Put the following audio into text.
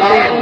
عليك